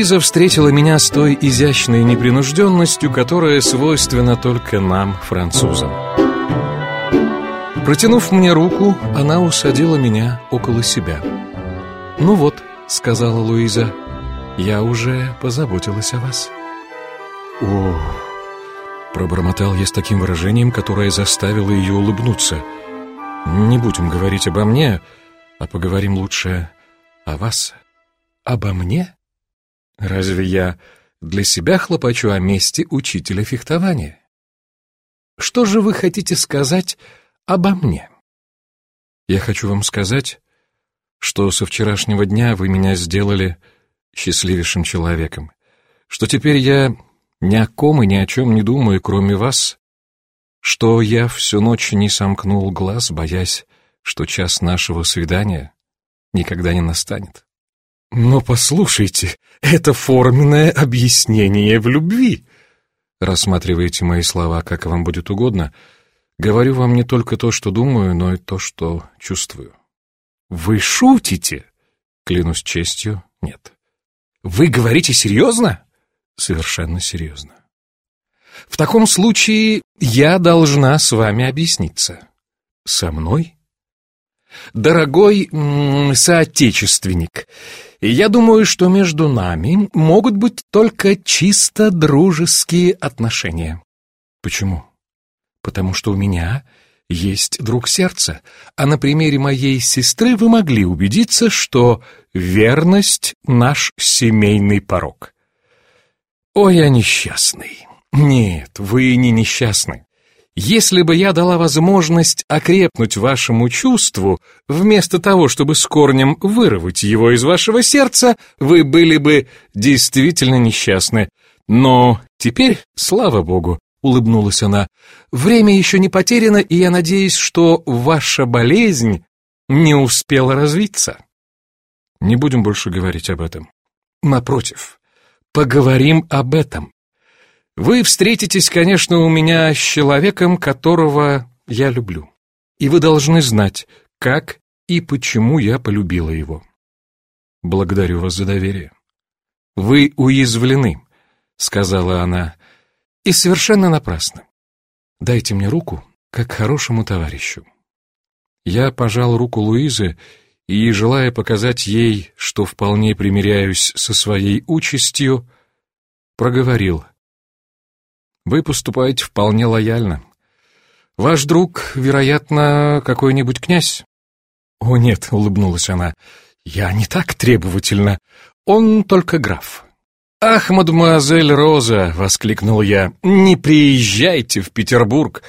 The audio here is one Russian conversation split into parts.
Луиза встретила меня с той изящной непринужденностью, которая свойственна только нам, французам. Протянув мне руку, она усадила меня около себя. «Ну вот», — сказала Луиза, — «я уже позаботилась о вас». «О!» — пробормотал я с таким выражением, которое заставило ее улыбнуться. «Не будем говорить обо мне, а поговорим лучше о вас». «Обо мне? Разве я для себя хлопочу о месте учителя фехтования? Что же вы хотите сказать обо мне?» «Я хочу вам сказать, что со вчерашнего дня вы меня сделали счастливейшим человеком, что теперь я ни о ком и ни о чем не думаю, кроме вас, что я всю ночь не сомкнул глаз, боясь, что час нашего свидания никогда не настанет. Но послушайте, это форменное объяснение в любви. Рассматривайте мои слова, как вам будет угодно. Говорю вам не только то, что думаю, но и то, что чувствую. Вы шутите? Клянусь честью, нет. Вы говорите серьезно? Совершенно серьезно. В таком случае я должна с вами объясниться. Со мной? Дорогой м соотечественник, я думаю, что между нами могут быть только чисто дружеские отношения. Почему? Потому что у меня есть друг сердца, а на примере моей сестры вы могли убедиться, что верность — наш семейный порог. О, я несчастный. Нет, вы не несчастны. Если бы я дала возможность окрепнуть вашему чувству, вместо того, чтобы с корнем вырвать его из вашего сердца, вы были бы действительно несчастны. Но теперь, слава богу, улыбнулась она, время еще не потеряно, и я надеюсь, что ваша болезнь не успела развиться. Не будем больше говорить об этом. Напротив, поговорим об этом. Вы встретитесь, конечно, у меня с человеком, которого я люблю. И вы должны знать, как и почему я полюбила его. Благодарю вас за доверие. Вы уязвлены, сказала она, и совершенно напрасно. Дайте мне руку, как хорошему товарищу. Я пожал руку Луизы и, желая показать ей, что вполне примиряюсь со своей участью, проговорил. Вы поступаете вполне лояльно. Ваш друг, вероятно, какой-нибудь князь? О, нет, улыбнулась она. Я не так требовательна. Он только граф. Ах, мадемуазель Роза, воскликнул я. Не приезжайте в Петербург.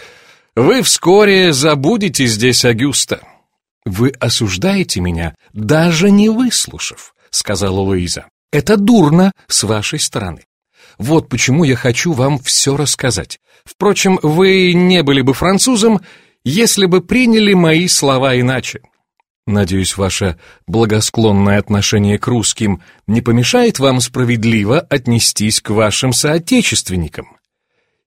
Вы вскоре забудете здесь Агюста. Вы осуждаете меня, даже не выслушав, сказала Луиза. Это дурно с вашей стороны. Вот почему я хочу вам все рассказать. Впрочем, вы не были бы французом, если бы приняли мои слова иначе. Надеюсь, ваше благосклонное отношение к русским не помешает вам справедливо отнестись к вашим соотечественникам.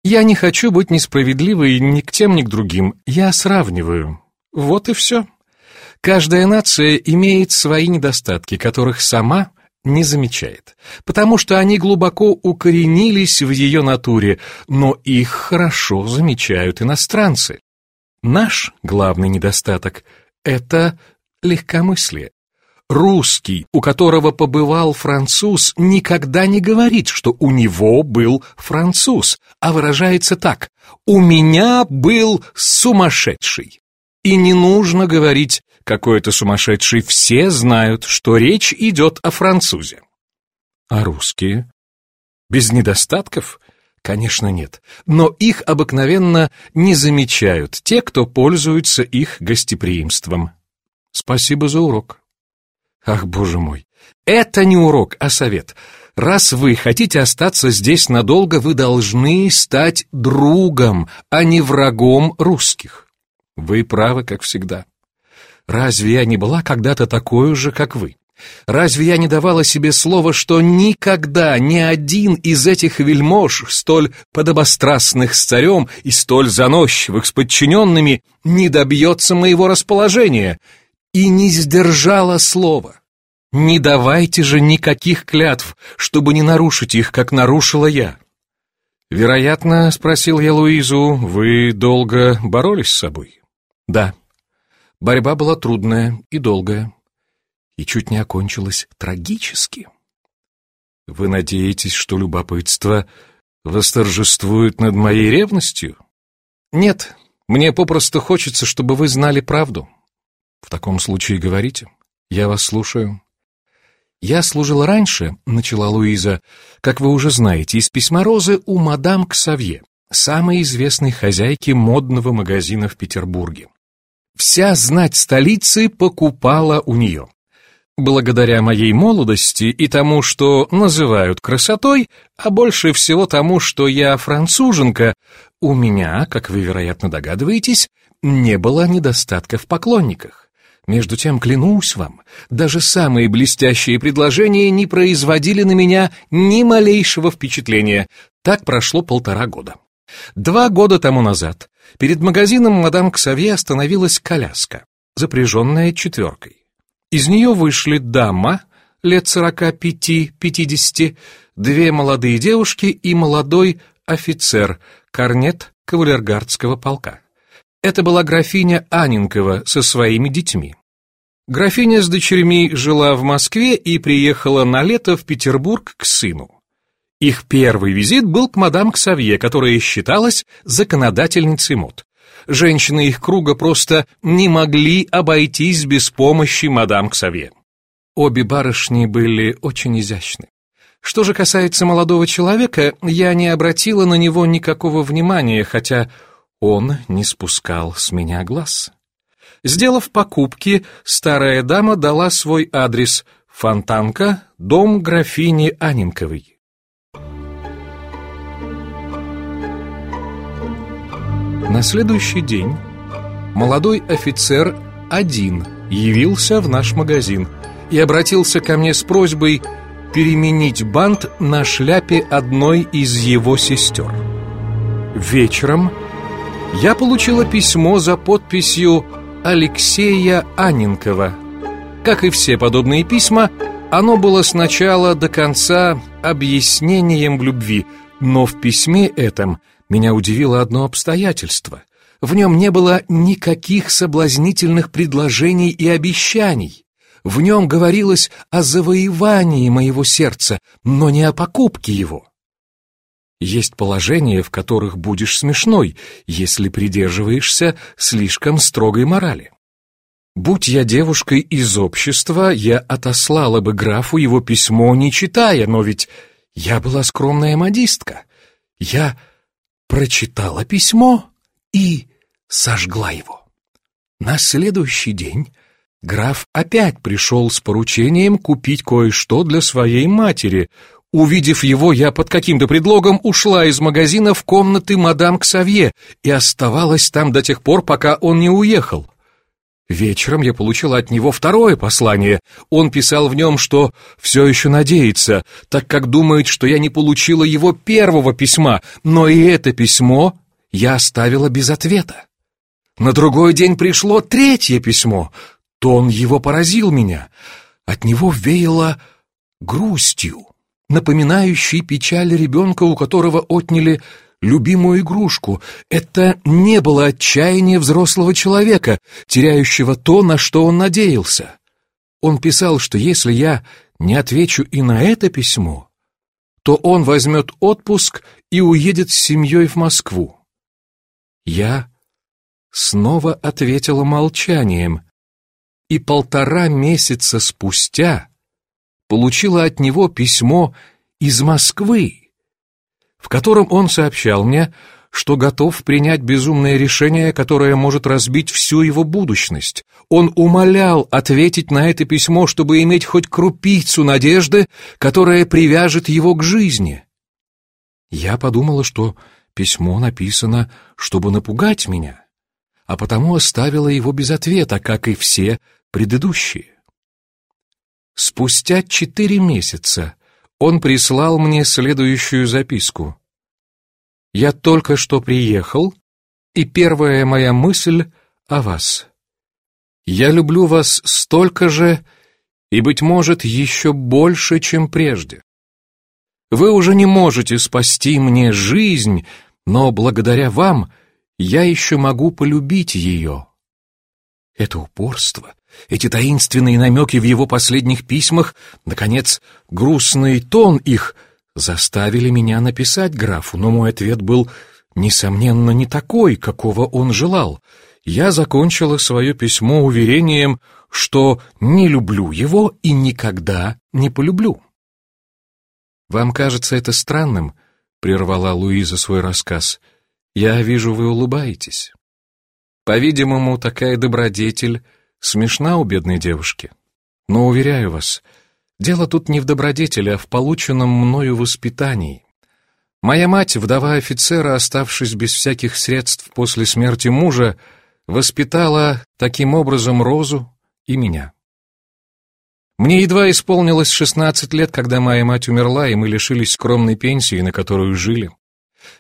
Я не хочу быть несправедливой ни к тем, ни к другим. Я сравниваю. Вот и все. Каждая нация имеет свои недостатки, которых сама не замечает, потому что они глубоко укоренились в ее натуре, но их хорошо замечают иностранцы. Наш главный недостаток — это легкомыслие. Русский, у которого побывал француз, никогда не говорит, что у него был француз, а выражается так «у меня был сумасшедший». И не нужно говорить какой-то сумасшедший, все знают, что речь идет о французе. А русские? Без недостатков? Конечно, нет. Но их обыкновенно не замечают те, кто пользуется их гостеприимством. Спасибо за урок. Ах, боже мой, это не урок, а совет. Раз вы хотите остаться здесь надолго, вы должны стать другом, а не врагом русских. Вы правы, как всегда. Разве я не была когда-то такой же, как вы? Разве я не давала себе слова, что никогда ни один из этих вельмож, столь подобострастных с царем и столь заносчивых с подчиненными, не добьется моего расположения? И не сдержала слова. Не давайте же никаких клятв, чтобы не нарушить их, как нарушила я. Вероятно, спросил я Луизу, вы долго боролись с собой? Да. Борьба была трудная и долгая, и чуть не окончилась трагически. Вы надеетесь, что любопытство восторжествует над моей ревностью? Нет, мне попросту хочется, чтобы вы знали правду. В таком случае говорите. Я вас слушаю. Я служила раньше, начала Луиза, как вы уже знаете, из письма Розы у мадам Ксавье, самой известной хозяйки модного магазина в Петербурге. Вся знать столицы покупала у нее. Благодаря моей молодости и тому, что называют красотой, а больше всего тому, что я француженка, у меня, как вы, вероятно, догадываетесь, не было недостатка в поклонниках. Между тем, клянусь вам, даже самые блестящие предложения не производили на меня ни малейшего впечатления. Так прошло полтора года. Два года тому назад перед магазином мадам Ксавье остановилась коляска, запряженная четверкой. Из нее вышли дама лет сорока пяти-пятидесяти, две молодые девушки и молодой офицер, корнет кавалергардского полка. Это была графиня Анинкова со своими детьми. Графиня с дочерьми жила в Москве и приехала на лето в Петербург к сыну. Их первый визит был к мадам Ксавье, которая считалась законодательницей мод женщины их круга просто не могли обойтись без помощи мадам Ксавье. Обе барышни были очень изящны. Что же касается молодого человека, я не обратила на него никакого внимания, хотя он не спускал с меня глаз. Сделав покупки, старая дама дала свой адрес «Фонтанка, дом графини Анинковой». На следующий день молодой офицер один явился в наш магазин и обратился ко мне с просьбой переменить бант на шляпе одной из его сестер. Вечером я получила письмо за подписью Алексея Анненкова. Как и все подобные письма, оно было сначала до конца объяснением любви, но в письме этом – меня удивило одно обстоятельство. В нем не было никаких соблазнительных предложений и обещаний. В нем говорилось о завоевании моего сердца, но не о покупке его. Есть положения, в которых будешь смешной, если придерживаешься слишком строгой морали. Будь я девушкой из общества, я отослала бы графу его письмо, не читая, но ведь я была скромная модистка. Я прочитала письмо и сожгла его. На следующий день граф опять пришел с поручением купить кое-что для своей матери. Увидев его, я под каким-то предлогом ушла из магазина в комнаты мадам Ксавье и оставалась там до тех пор, пока он не уехал. Вечером я получила от него второе послание. Он писал в нем, что все еще надеется, так как думает, что я не получила его первого письма, но и это письмо я оставила без ответа. На другой день пришло третье письмо. Тон его поразил меня. От него веяло грустью, напоминающей печаль ребенка, у которого отняли любимую игрушку. Это не было отчаяние взрослого человека, теряющего то, на что он надеялся. Он писал, что если я не отвечу и на это письмо, то он возьмет отпуск и уедет с семьей в Москву. Я снова ответила молчанием, и полтора месяца спустя получила от него письмо из Москвы в котором он сообщал мне, что готов принять безумное решение, которое может разбить всю его будущность. Он умолял ответить на это письмо, чтобы иметь хоть крупицу надежды, которая привяжет его к жизни. Я подумала, что письмо написано, чтобы напугать меня, а потому оставила его без ответа, как и все предыдущие. Спустя четыре месяца он прислал мне следующую записку. «Я только что приехал, и первая моя мысль о вас. Я люблю вас столько же и, быть может, еще больше, чем прежде. Вы уже не можете спасти мне жизнь, но благодаря вам я еще могу полюбить ее. Это упорство, эти таинственные намеки в его последних письмах, наконец, грустный тон их заставили меня написать графу, но мой ответ был, несомненно, не такой, какого он желал. Я закончила свое письмо уверением, что не люблю его и никогда не полюблю. «Вам кажется это странным?» — прервала Луиза свой рассказ. «Я вижу, вы улыбаетесь. По-видимому, такая добродетель смешна у бедной девушки. Но, уверяю вас, дело тут не в добродетели, а в полученном мною воспитании. Моя мать, вдова офицера, оставшись без всяких средств после смерти мужа, воспитала таким образом Розу и меня. Мне едва исполнилось 16 лет, когда моя мать умерла, и мы лишились скромной пенсии, на которую жили.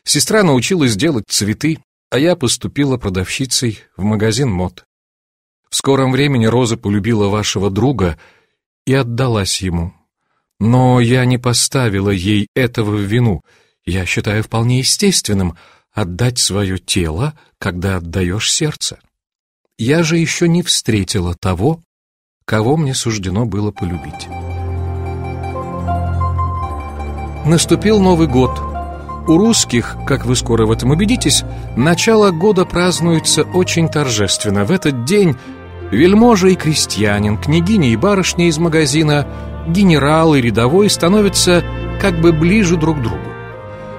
Сестра научилась делать цветы, а я поступила продавщицей в магазин мод. В скором времени Роза полюбила вашего друга и отдалась ему. Но я не поставила ей этого в вину. Я считаю вполне естественным отдать свое тело, когда отдаешь сердце. Я же еще не встретила того, кого мне суждено было полюбить. Наступил Новый год. У русских, как вы скоро в этом убедитесь, начало года празднуется очень торжественно. В этот день Вельможа и крестьянин, княгиня и барышня из магазина, генерал и рядовой становятся как бы ближе друг к другу.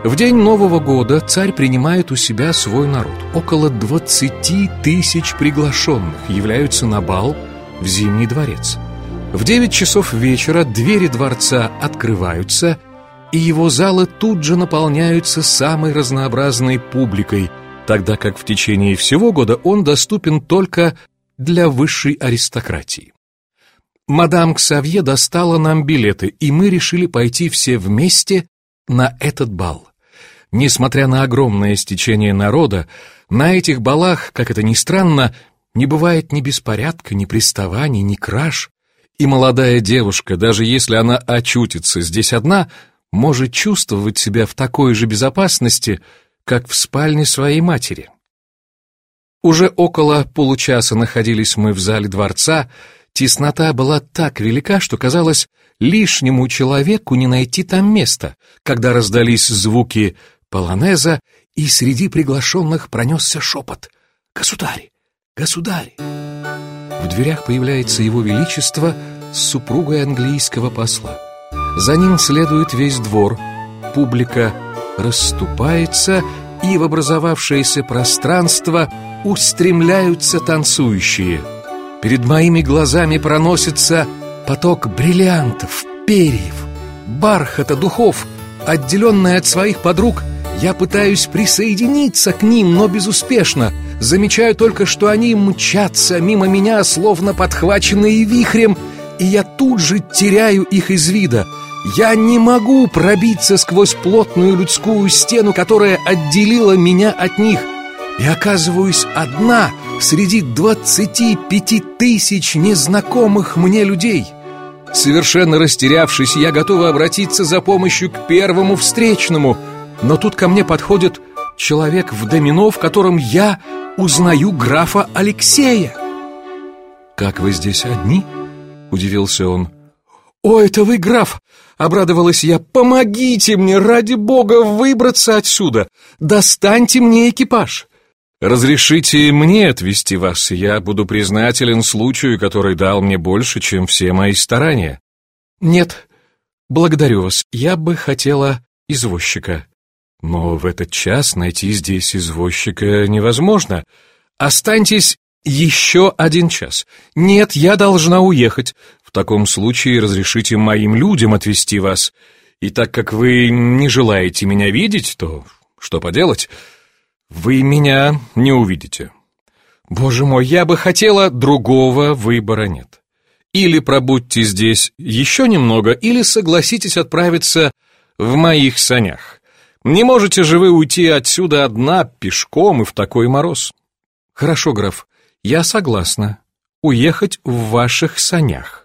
В день Нового года царь принимает у себя свой народ. Около 20 тысяч приглашенных являются на бал в Зимний дворец. В 9 часов вечера двери дворца открываются, и его залы тут же наполняются самой разнообразной публикой, тогда как в течение всего года он доступен только для высшей аристократии. Мадам Ксавье достала нам билеты, и мы решили пойти все вместе на этот бал. Несмотря на огромное стечение народа, на этих балах, как это ни странно, не бывает ни беспорядка, ни приставаний, ни краж, и молодая девушка, даже если она очутится здесь одна, может чувствовать себя в такой же безопасности, как в спальне своей матери. Уже около получаса находились мы в зале дворца. Теснота была так велика, что казалось, лишнему человеку не найти там места, когда раздались звуки полонеза, и среди приглашенных пронесся шепот «Государь! Государь!». В дверях появляется его величество с супругой английского посла. За ним следует весь двор. Публика расступается, и в образовавшееся пространство устремляются танцующие. Перед моими глазами проносится поток бриллиантов, перьев, бархата, духов. Отделенный от своих подруг, я пытаюсь присоединиться к ним, но безуспешно. Замечаю только, что они мчатся мимо меня, словно подхваченные вихрем, и я тут же теряю их из вида — я не могу пробиться сквозь плотную людскую стену, которая отделила меня от них, и оказываюсь одна среди двадцати пяти тысяч незнакомых мне людей. Совершенно растерявшись, я готова обратиться за помощью к первому встречному, но тут ко мне подходит человек в домино, в котором я узнаю графа Алексея. «Как вы здесь одни?» — удивился он. «О, это вы, граф! Обрадовалась я. «Помогите мне, ради бога, выбраться отсюда! Достаньте мне экипаж!» «Разрешите мне отвезти вас, я буду признателен случаю, который дал мне больше, чем все мои старания». «Нет, благодарю вас, я бы хотела извозчика». «Но в этот час найти здесь извозчика невозможно. Останьтесь еще один час. Нет, я должна уехать таком случае разрешите моим людям отвезти вас. И так как вы не желаете меня видеть, то что поделать? Вы меня не увидите. Боже мой, я бы хотела, другого выбора нет. Или пробудьте здесь еще немного, или согласитесь отправиться в моих санях. Не можете же вы уйти отсюда одна пешком и в такой мороз? Хорошо, граф, я согласна уехать в ваших санях.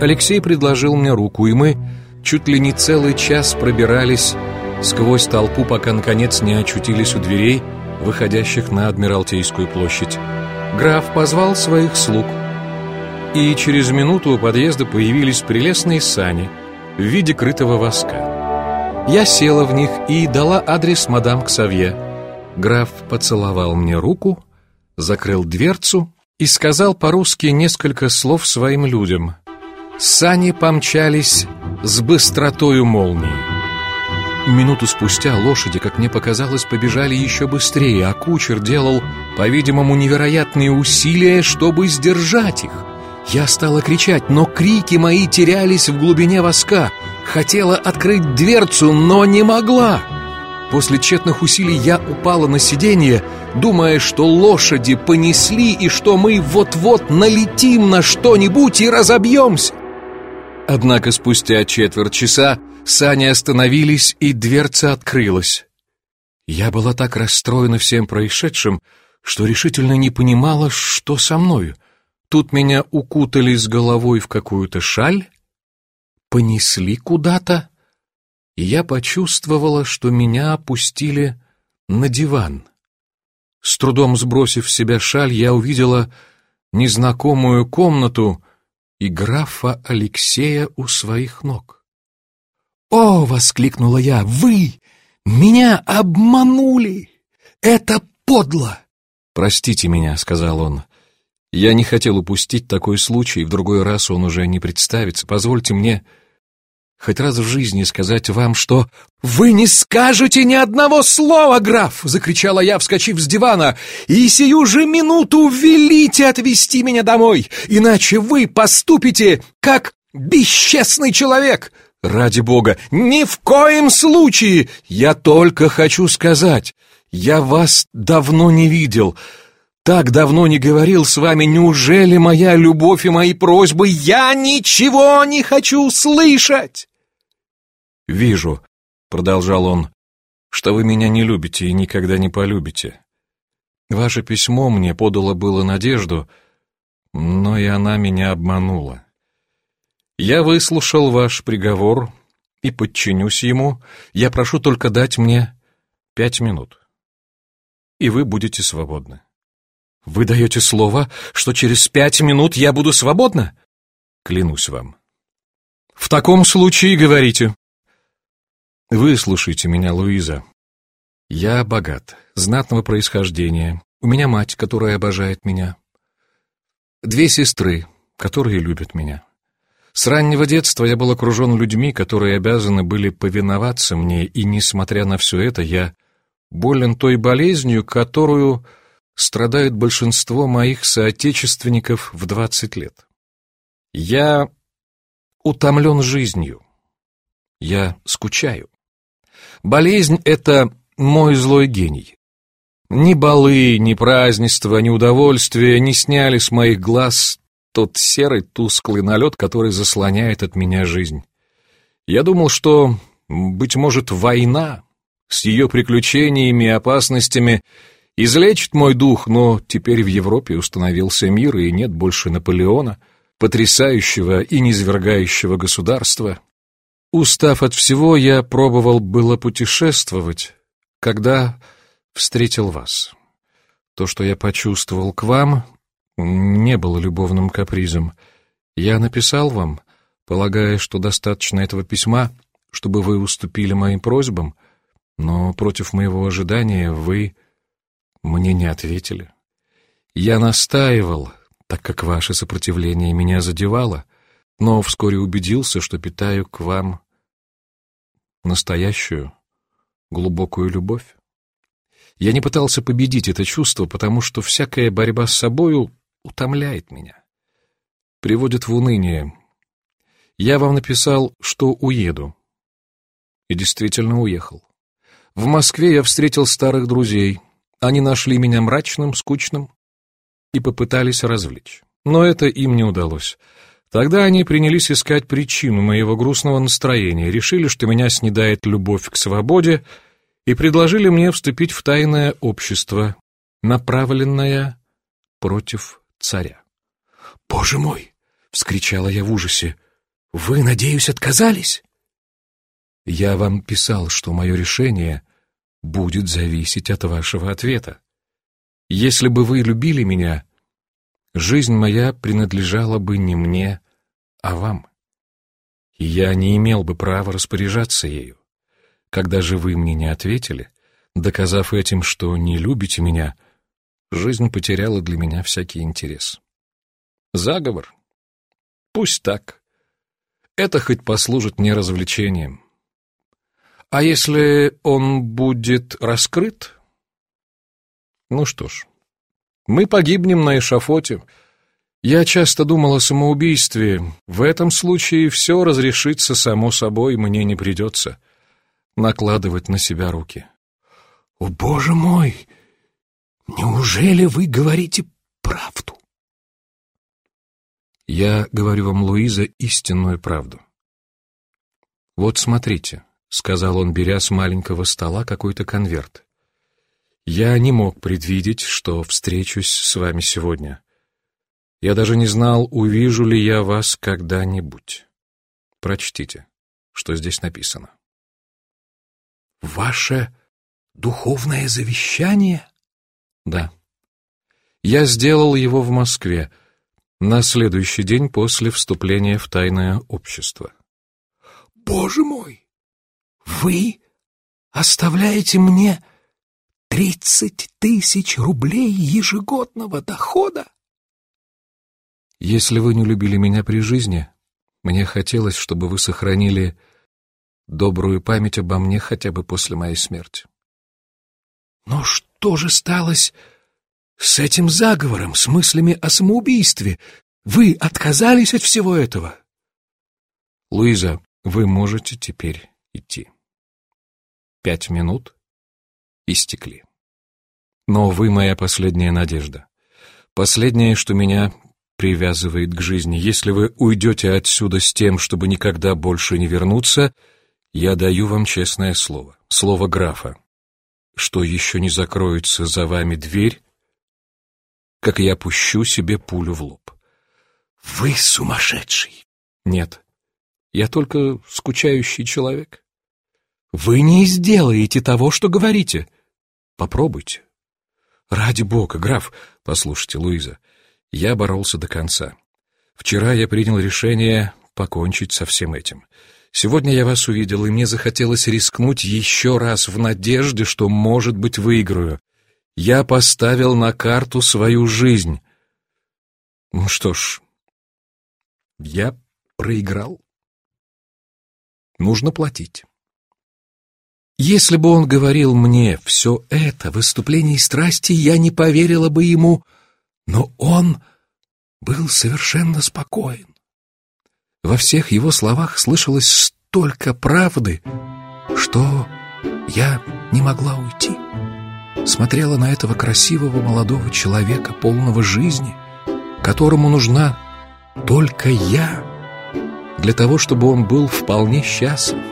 Алексей предложил мне руку, и мы чуть ли не целый час пробирались сквозь толпу, пока наконец не очутились у дверей, выходящих на Адмиралтейскую площадь. Граф позвал своих слуг, и через минуту у подъезда появились прелестные сани в виде крытого воска. Я села в них и дала адрес мадам Ксавье. Граф поцеловал мне руку, закрыл дверцу и сказал по-русски несколько слов своим людям. Сани помчались с быстротою молнии. Минуту спустя лошади, как мне показалось, побежали еще быстрее, а кучер делал, по-видимому, невероятные усилия, чтобы сдержать их. Я стала кричать, но крики мои терялись в глубине воска. Хотела открыть дверцу, но не могла. После тщетных усилий я упала на сиденье, думая, что лошади понесли и что мы вот-вот налетим на что-нибудь и разобьемся. Однако спустя четверть часа сани остановились, и дверца открылась. Я была так расстроена всем происшедшим, что решительно не понимала, что со мною. Тут меня укутали с головой в какую-то шаль, понесли куда-то, и я почувствовала, что меня опустили на диван. С трудом сбросив с себя шаль, я увидела незнакомую комнату и графа Алексея у своих ног. «О!» — воскликнула я. «Вы! Меня обманули! Это подло!» «Простите меня», — сказал он. «Я не хотел упустить такой случай, в другой раз он уже не представится. Позвольте мне хоть раз в жизни сказать вам, что «Вы не скажете ни одного слова, граф!» — закричала я, вскочив с дивана. «И сию же минуту велите отвезти меня домой, иначе вы поступите как бесчестный человек!» «Ради бога, ни в коем случае! Я только хочу сказать, я вас давно не видел» так давно не говорил с вами, неужели моя любовь и мои просьбы, я ничего не хочу слышать?» «Вижу», — продолжал он, — «что вы меня не любите и никогда не полюбите. Ваше письмо мне подало было надежду, но и она меня обманула. Я выслушал ваш приговор и подчинюсь ему. Я прошу только дать мне пять минут, и вы будете свободны». «Вы даете слово, что через пять минут я буду свободна?» «Клянусь вам». «В таком случае говорите». Выслушайте меня, Луиза. Я богат, знатного происхождения. У меня мать, которая обожает меня. Две сестры, которые любят меня. С раннего детства я был окружен людьми, которые обязаны были повиноваться мне, и, несмотря на все это, я болен той болезнью, которую страдает большинство моих соотечественников в 20 лет. Я утомлен жизнью. Я скучаю. Болезнь — это мой злой гений. Ни балы, ни празднества, ни удовольствия не сняли с моих глаз тот серый тусклый налет, который заслоняет от меня жизнь. Я думал, что, быть может, война с ее приключениями и опасностями излечит мой дух, но теперь в Европе установился мир, и нет больше Наполеона, потрясающего и низвергающего государства, Устав от всего, я пробовал было путешествовать, когда встретил вас. То, что я почувствовал к вам, не было любовным капризом. Я написал вам, полагая, что достаточно этого письма, чтобы вы уступили моим просьбам, но против моего ожидания вы мне не ответили. Я настаивал, так как ваше сопротивление меня задевало, но вскоре убедился, что питаю к вам настоящую, глубокую любовь. Я не пытался победить это чувство, потому что всякая борьба с собою утомляет меня, приводит в уныние. Я вам написал, что уеду. И действительно уехал. В Москве я встретил старых друзей. Они нашли меня мрачным, скучным и попытались развлечь. Но это им не удалось. Тогда они принялись искать причину моего грустного настроения, решили, что меня снедает любовь к свободе, и предложили мне вступить в тайное общество, направленное против царя. Боже мой! Вскричала я в ужасе. «Вы, надеюсь, отказались?» «Я вам писал, что мое решение будет зависеть от вашего ответа. Если бы вы любили меня, жизнь моя принадлежала бы не мне, а вам. Я не имел бы права распоряжаться ею. Когда же вы мне не ответили, доказав этим, что не любите меня, жизнь потеряла для меня всякий интерес. Заговор? Пусть так. Это хоть послужит мне развлечением. А если он будет раскрыт? Ну что ж, мы погибнем на эшафоте. Я часто думал о самоубийстве. В этом случае все разрешится само собой, мне не придется накладывать на себя руки. «О, Боже мой! Неужели вы говорите правду?» «Я говорю вам, Луиза, истинную правду. Вот смотрите», — сказал он, беря с маленького стола какой-то конверт. «Я не мог предвидеть, что встречусь с вами сегодня. Я даже не знал, увижу ли я вас когда-нибудь. Прочтите, что здесь написано». «Ваше духовное завещание?» «Да. Я сделал его в Москве на следующий день после вступления в тайное общество». «Боже мой! Вы оставляете мне тридцать тысяч рублей ежегодного дохода?» «Если вы не любили меня при жизни, мне хотелось, чтобы вы сохранили добрую память обо мне хотя бы после моей смерти. Но что же сталось с этим заговором, с мыслями о самоубийстве? Вы отказались от всего этого? Луиза, вы можете теперь идти. Пять минут истекли. Но вы моя последняя надежда. Последнее, что меня привязывает к жизни. Если вы уйдете отсюда с тем, чтобы никогда больше не вернуться, я даю вам честное слово, слово графа, что еще не закроется за вами дверь, как я пущу себе пулю в лоб. Вы сумасшедший. Нет, я только скучающий человек. Вы не сделаете того, что говорите. Попробуйте. Ради бога, граф, послушайте, Луиза, я боролся до конца. Вчера я принял решение покончить со всем этим. Сегодня я вас увидел, и мне захотелось рискнуть еще раз в надежде, что, может быть, выиграю. Я поставил на карту свою жизнь. Ну что ж, я проиграл. Нужно платить. Если бы он говорил мне все это в выступлении страсти, я не поверила бы ему, но он был совершенно спокоен. Во всех его словах слышалось столько правды, что я не могла уйти. Смотрела на этого красивого молодого человека, полного жизни, которому нужна только я, для того, чтобы он был вполне счастлив.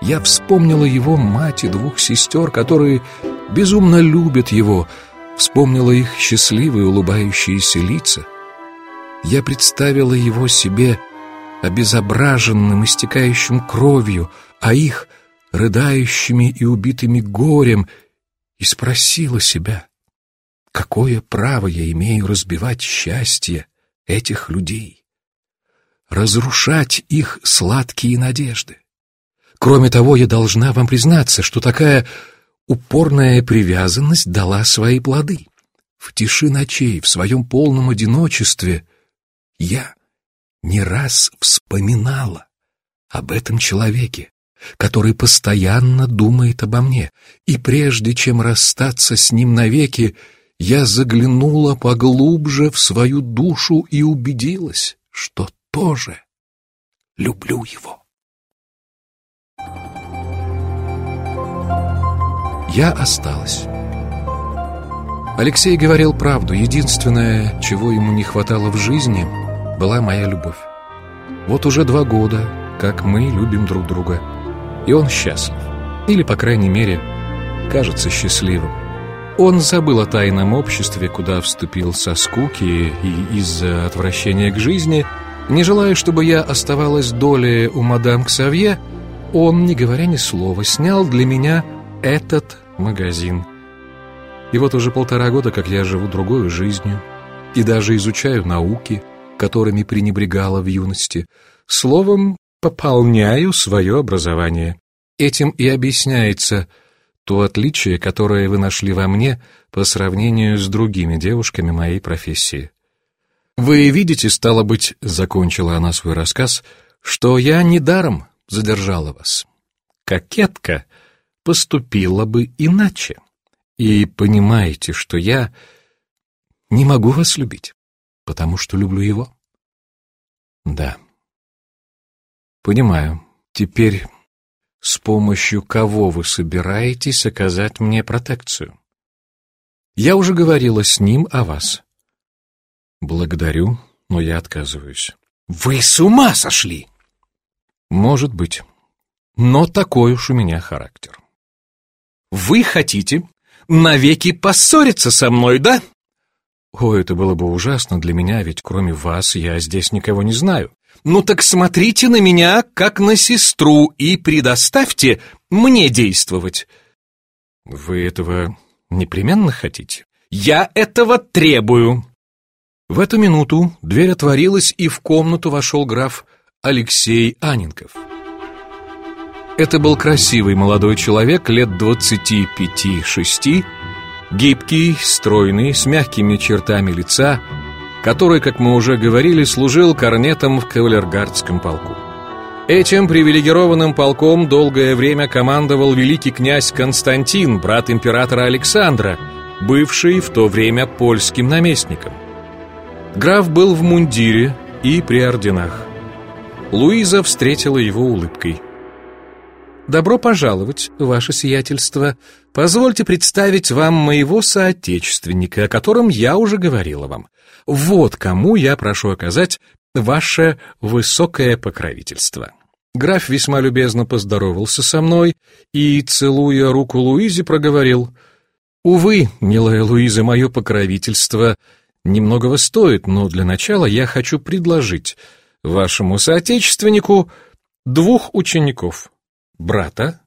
Я вспомнила его мать и двух сестер, которые безумно любят его, вспомнила их счастливые улыбающиеся лица. Я представила его себе обезображенным, истекающим кровью, а их рыдающими и убитыми горем, и спросила себя, какое право я имею разбивать счастье этих людей, разрушать их сладкие надежды. Кроме того, я должна вам признаться, что такая упорная привязанность дала свои плоды. В тиши ночей, в своем полном одиночестве я не раз вспоминала об этом человеке, который постоянно думает обо мне, и прежде чем расстаться с ним навеки, я заглянула поглубже в свою душу и убедилась, что тоже люблю его. Я осталась. Алексей говорил правду. Единственное, чего ему не хватало в жизни — была моя любовь. Вот уже два года, как мы любим друг друга. И он счастлив. Или, по крайней мере, кажется счастливым. Он забыл о тайном обществе, куда вступил со скуки и из-за отвращения к жизни, Не желая, чтобы я оставалась долей у мадам Ксавье, он, не говоря ни слова, снял для меня этот магазин. И вот уже полтора года, как я живу другой жизнью, и даже изучаю науки, которыми пренебрегала в юности. Словом, пополняю свое образование. Этим и объясняется то отличие, которое вы нашли во мне по сравнению с другими девушками моей профессии. Вы видите, стало быть, закончила она свой рассказ, что я недаром задержала вас. Кокетка поступила бы иначе. И понимаете, что я не могу вас любить, потому что люблю его? Да. Понимаю. Теперь с помощью кого вы собираетесь оказать мне протекцию? Я уже говорила с ним о вас. Благодарю, но я отказываюсь. Вы с ума сошли! Может быть. Но такой уж у меня характер. Вы хотите навеки поссориться со мной, да? О, это было бы ужасно для меня, ведь кроме вас я здесь никого не знаю. Ну так смотрите на меня, как на сестру, и предоставьте мне действовать. Вы этого непременно хотите? Я этого требую. В эту минуту дверь отворилась, и в комнату вошел граф Алексей Анинков. Это был красивый молодой человек лет двадцати пяти-шести, гибкий, стройный, с мягкими чертами лица, который, как мы уже говорили, служил корнетом в кавалергардском полку. Этим привилегированным полком долгое время командовал великий князь Константин, брат императора Александра, бывший в то время польским наместником. Граф был в мундире и при орденах. Луиза встретила его улыбкой. «Добро пожаловать, ваше сиятельство. Позвольте представить вам моего соотечественника, о котором я уже говорила вам. Вот кому я прошу оказать ваше высокое покровительство». Граф весьма любезно поздоровался со мной и, целуя руку Луизе, проговорил «Увы, милая Луиза, мое покровительство немногого стоит, но для начала я хочу предложить вашему соотечественнику двух учеников, брата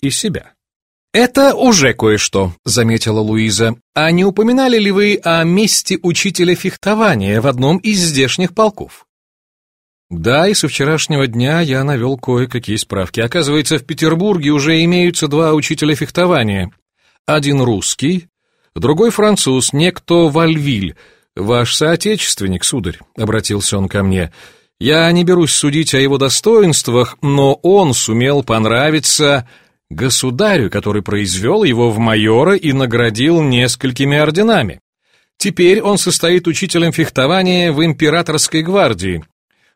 и себя. «Это уже кое-что», — заметила Луиза. «А не упоминали ли вы о месте учителя фехтования в одном из здешних полков?» Да, и со вчерашнего дня я навел кое-какие справки. Оказывается, в Петербурге уже имеются два учителя фехтования. Один русский, другой француз, некто Вальвиль. Ваш соотечественник, сударь, — обратился он ко мне, — я не берусь судить о его достоинствах, но он сумел понравиться государю, который произвел его в майора и наградил несколькими орденами. Теперь он состоит учителем фехтования в императорской гвардии.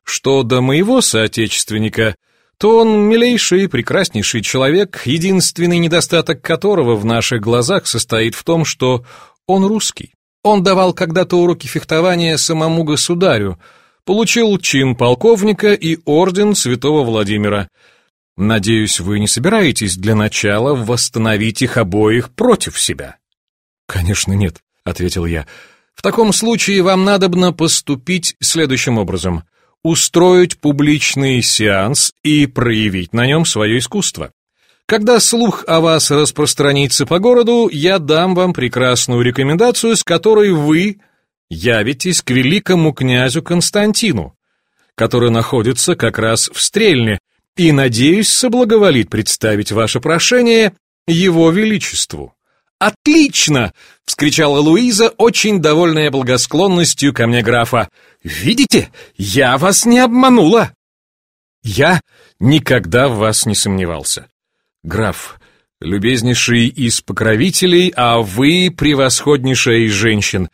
Что до моего соотечественника, то он милейший и прекраснейший человек, единственный недостаток которого в наших глазах состоит в том, что он русский. Он давал когда-то уроки фехтования самому государю, Получил чин полковника и орден святого Владимира. Надеюсь, вы не собираетесь для начала восстановить их обоих против себя? Конечно, нет, ответил я. В таком случае вам надобно поступить следующим образом. Устроить публичный сеанс и проявить на нем свое искусство. Когда слух о вас распространится по городу, я дам вам прекрасную рекомендацию, с которой вы явитесь к великому князю Константину, который находится как раз в Стрельне, и, надеюсь, соблаговолит представить ваше прошение его величеству». «Отлично!» — вскричала Луиза, очень довольная благосклонностью ко мне графа. «Видите, я вас не обманула!» «Я никогда в вас не сомневался. Граф, любезнейший из покровителей, а вы превосходнейшая из женщин.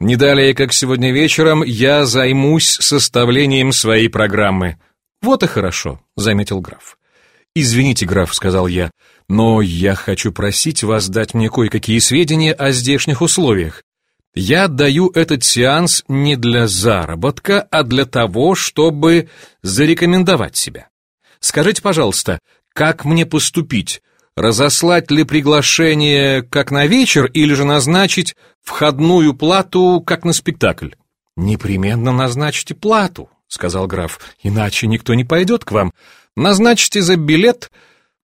Не далее, как сегодня вечером, я займусь составлением своей программы. Вот и хорошо, заметил граф. Извините, граф, сказал я, но я хочу просить вас дать мне кое-какие сведения о здешних условиях. Я даю этот сеанс не для заработка, а для того, чтобы зарекомендовать себя. Скажите, пожалуйста, как мне поступить? Разослать ли приглашение как на вечер или же назначить входную плату как на спектакль? Непременно назначьте плату, сказал граф, иначе никто не пойдет к вам. Назначьте за билет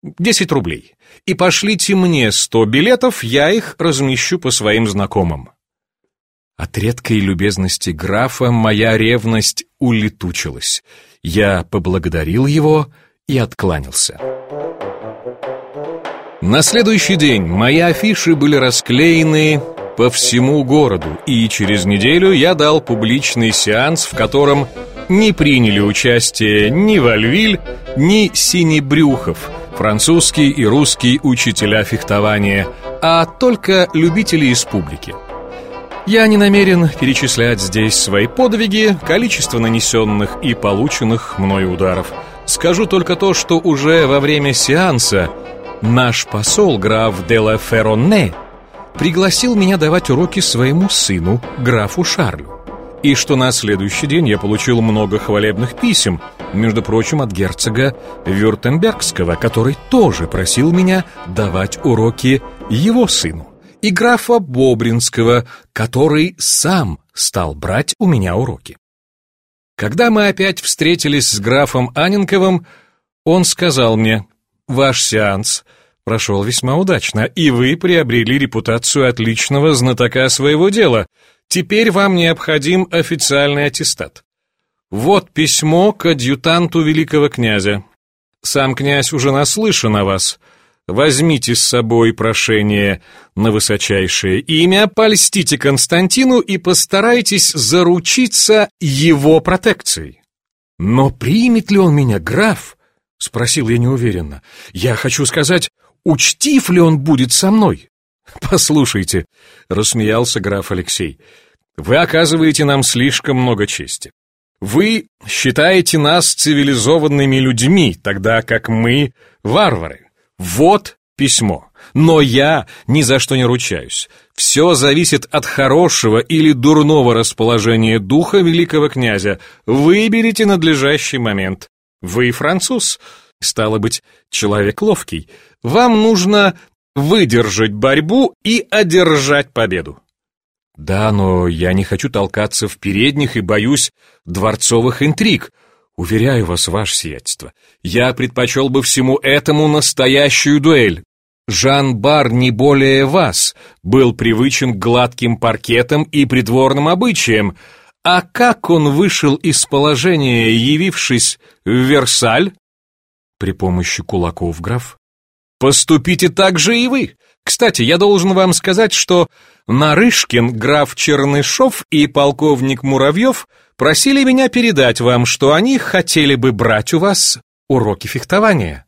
десять рублей и пошлите мне сто билетов, я их размещу по своим знакомым. От редкой любезности графа моя ревность улетучилась. Я поблагодарил его и откланялся. На следующий день мои афиши были расклеены по всему городу, и через неделю я дал публичный сеанс, в котором не приняли участие ни Вальвиль, ни Синебрюхов, французский и русский учителя фехтования, а только любители из публики. Я не намерен перечислять здесь свои подвиги, количество нанесенных и полученных мною ударов. Скажу только то, что уже во время сеанса наш посол, граф де ла Ферронне, пригласил меня давать уроки своему сыну, графу Шарлю. И что на следующий день я получил много хвалебных писем, между прочим, от герцога Вюртембергского, который тоже просил меня давать уроки его сыну и графа Бобринского, который сам стал брать у меня уроки. Когда мы опять встретились с графом Аненковым, он сказал мне, «Ваш сеанс прошел весьма удачно, и вы приобрели репутацию отличного знатока своего дела. Теперь вам необходим официальный аттестат. Вот письмо к адъютанту великого князя. Сам князь уже наслышан о вас». Возьмите с собой прошение на высочайшее имя, польстите Константину и постарайтесь заручиться его протекцией. Но примет ли он меня, граф? Спросил я неуверенно. Я хочу сказать, учтив ли он будет со мной? Послушайте, рассмеялся граф Алексей, вы оказываете нам слишком много чести. Вы считаете нас цивилизованными людьми, тогда как мы варвары. Вот письмо. Но я ни за что не ручаюсь. Все зависит от хорошего или дурного расположения духа великого князя. Выберите надлежащий момент. Вы француз, стало быть, человек ловкий. Вам нужно выдержать борьбу и одержать победу. Да, но я не хочу толкаться в передних и боюсь дворцовых интриг. Уверяю вас, ваше сиятельство, я предпочел бы всему этому настоящую дуэль. Жан Бар не более вас был привычен к гладким паркетам и придворным обычаям, а как он вышел из положения, явившись в Версаль? При помощи кулаков, граф. Поступите так же и вы. Кстати, я должен вам сказать, что Нарышкин, граф Чернышов и полковник Муравьев — Просили меня передать вам, что они хотели бы брать у вас уроки фехтования.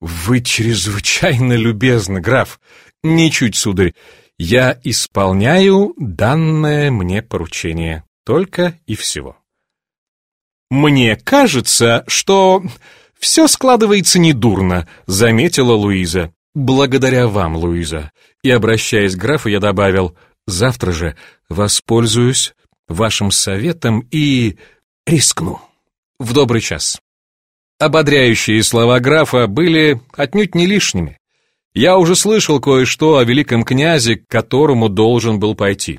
Вы чрезвычайно любезны, граф. Ничуть, сударь. Я исполняю данное мне поручение. Только и всего. Мне кажется, что все складывается недурно, заметила Луиза. Благодаря вам, Луиза. И, обращаясь к графу, я добавил, завтра же воспользуюсь вашим советом и рискну. В добрый час. Ободряющие слова графа были отнюдь не лишними. Я уже слышал кое-что о великом князе, к которому должен был пойти.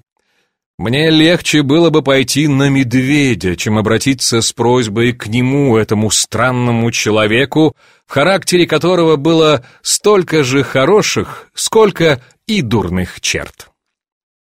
Мне легче было бы пойти на медведя, чем обратиться с просьбой к нему, этому странному человеку, в характере которого было столько же хороших, сколько и дурных черт.